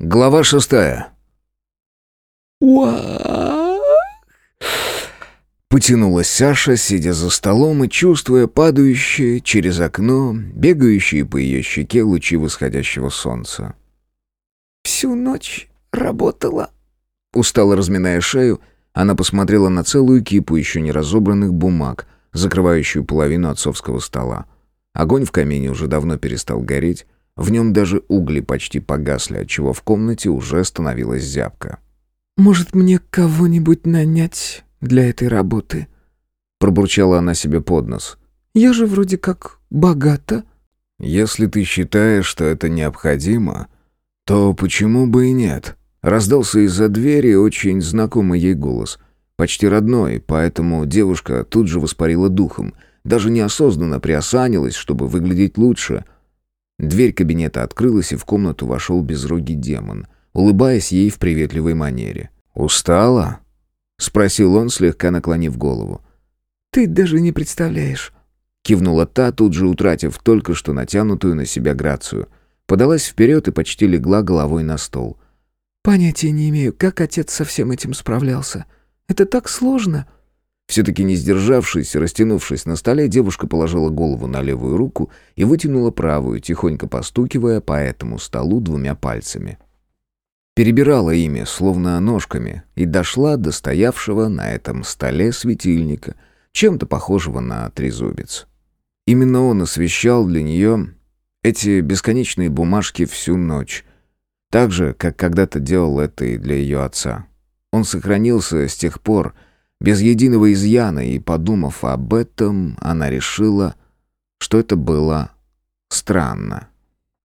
Глава шестая. «Уа!» Потянулась Саша, сидя за столом и чувствуя падающие через окно, бегающие по ее щеке лучи восходящего солнца. «Всю ночь работала». Устало разминая шею, она посмотрела на целую кипу еще не разобранных бумаг, закрывающую половину отцовского стола. Огонь в камине уже давно перестал гореть, в нем даже угли почти погасли, отчего в комнате уже становилась зябко. «Может, мне кого-нибудь нанять для этой работы?» Пробурчала она себе под нос. «Я же вроде как богата». «Если ты считаешь, что это необходимо, то почему бы и нет?» Раздался из-за двери очень знакомый ей голос. Почти родной, поэтому девушка тут же воспарила духом. Даже неосознанно приосанилась, чтобы выглядеть лучше — Дверь кабинета открылась, и в комнату вошел безрогий демон, улыбаясь ей в приветливой манере. «Устала?» — спросил он, слегка наклонив голову. «Ты даже не представляешь». Кивнула та, тут же утратив только что натянутую на себя грацию. Подалась вперед и почти легла головой на стол. «Понятия не имею, как отец со всем этим справлялся. Это так сложно». Все-таки не сдержавшись растянувшись на столе, девушка положила голову на левую руку и вытянула правую, тихонько постукивая по этому столу двумя пальцами. Перебирала ими, словно ножками, и дошла до стоявшего на этом столе светильника, чем-то похожего на трезубец. Именно он освещал для нее эти бесконечные бумажки всю ночь, так же, как когда-то делал это и для ее отца. Он сохранился с тех пор, без единого изъяна, и, подумав об этом, она решила, что это было странно.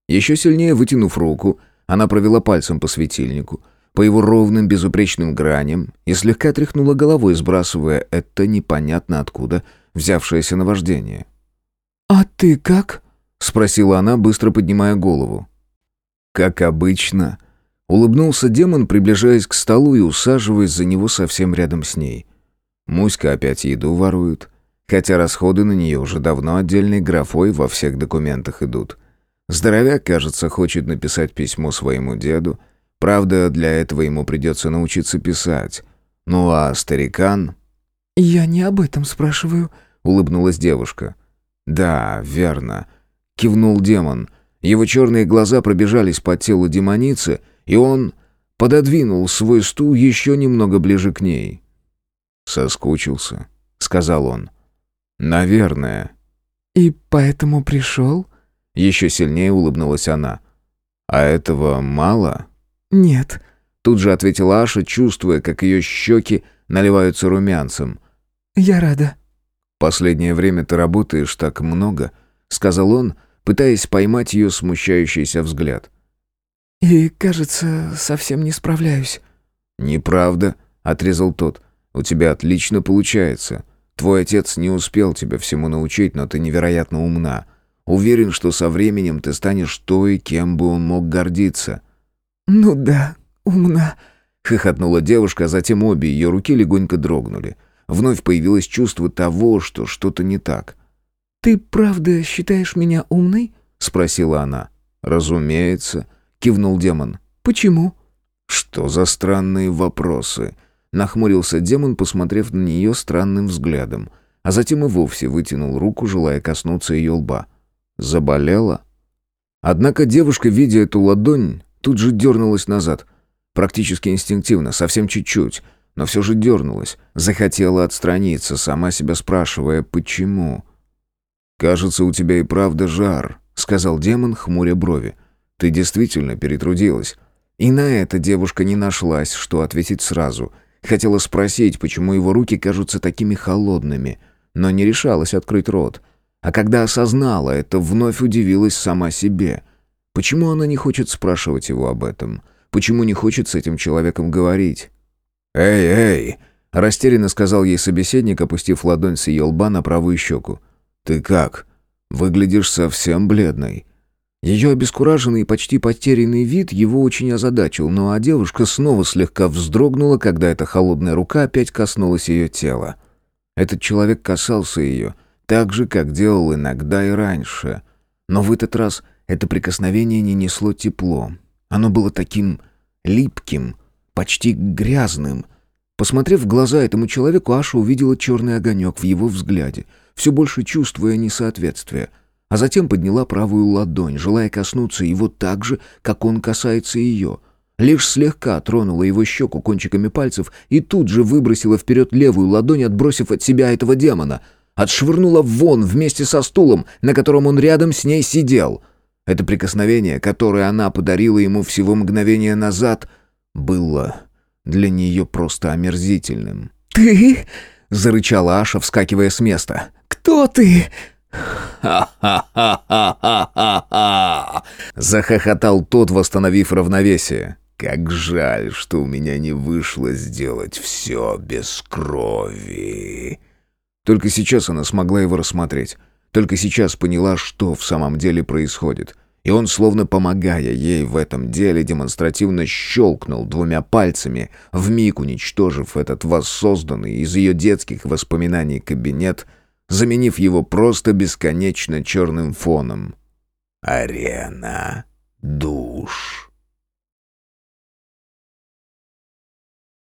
Еще сильнее вытянув руку, она провела пальцем по светильнику, по его ровным безупречным граням и слегка тряхнула головой, сбрасывая это непонятно откуда взявшееся наваждение. «А ты как?» — спросила она, быстро поднимая голову. «Как обычно», — улыбнулся демон, приближаясь к столу и усаживаясь за него совсем рядом с ней. Муська опять еду ворует, хотя расходы на нее уже давно отдельной графой во всех документах идут. Здоровяк, кажется, хочет написать письмо своему деду. Правда, для этого ему придется научиться писать. Ну а старикан... «Я не об этом спрашиваю», — улыбнулась девушка. «Да, верно», — кивнул демон. Его черные глаза пробежались по телу демоницы, и он пододвинул свой стул еще немного ближе к ней. «Соскучился», — сказал он. «Наверное». «И поэтому пришел?» Еще сильнее улыбнулась она. «А этого мало?» «Нет», — тут же ответила Аша, чувствуя, как ее щеки наливаются румянцем. «Я рада». «Последнее время ты работаешь так много», — сказал он, пытаясь поймать ее смущающийся взгляд. «И, кажется, совсем не справляюсь». «Неправда», — отрезал тот. У тебя отлично получается. Твой отец не успел тебя всему научить, но ты невероятно умна. Уверен, что со временем ты станешь той, кем бы он мог гордиться». «Ну да, умна», — хохотнула девушка, а затем обе ее руки легонько дрогнули. Вновь появилось чувство того, что что-то не так. «Ты правда считаешь меня умной?» — спросила она. «Разумеется», — кивнул демон. «Почему?» «Что за странные вопросы?» Нахмурился демон, посмотрев на нее странным взглядом, а затем и вовсе вытянул руку, желая коснуться ее лба. Заболела? Однако девушка, видя эту ладонь, тут же дернулась назад. Практически инстинктивно, совсем чуть-чуть, но все же дернулась. Захотела отстраниться, сама себя спрашивая, почему. «Кажется, у тебя и правда жар», — сказал демон, хмуря брови. «Ты действительно перетрудилась». И на это девушка не нашлась, что ответить сразу — Хотела спросить, почему его руки кажутся такими холодными, но не решалась открыть рот. А когда осознала это, вновь удивилась сама себе. Почему она не хочет спрашивать его об этом? Почему не хочет с этим человеком говорить? «Эй, эй!» — растерянно сказал ей собеседник, опустив ладонь с ее лба на правую щеку. «Ты как? Выглядишь совсем бледной. Ее обескураженный и почти потерянный вид его очень озадачил, ну а девушка снова слегка вздрогнула, когда эта холодная рука опять коснулась ее тела. Этот человек касался ее, так же, как делал иногда и раньше. Но в этот раз это прикосновение не несло тепло, Оно было таким липким, почти грязным. Посмотрев в глаза этому человеку, Аша увидела черный огонек в его взгляде, все больше чувствуя несоответствие. А затем подняла правую ладонь, желая коснуться его так же, как он касается ее. Лишь слегка тронула его щеку кончиками пальцев и тут же выбросила вперед левую ладонь, отбросив от себя этого демона. Отшвырнула вон вместе со стулом, на котором он рядом с ней сидел. Это прикосновение, которое она подарила ему всего мгновение назад, было для нее просто омерзительным. «Ты?» — зарычала Аша, вскакивая с места. «Кто ты?» «Ха-ха-ха-ха-ха-ха!» Захохотал тот, восстановив равновесие. «Как жаль, что у меня не вышло сделать все без крови!» Только сейчас она смогла его рассмотреть. Только сейчас поняла, что в самом деле происходит. И он, словно помогая ей в этом деле, демонстративно щелкнул двумя пальцами, вмиг уничтожив этот воссозданный из ее детских воспоминаний кабинет, заменив его просто бесконечно черным фоном. «Арена душ».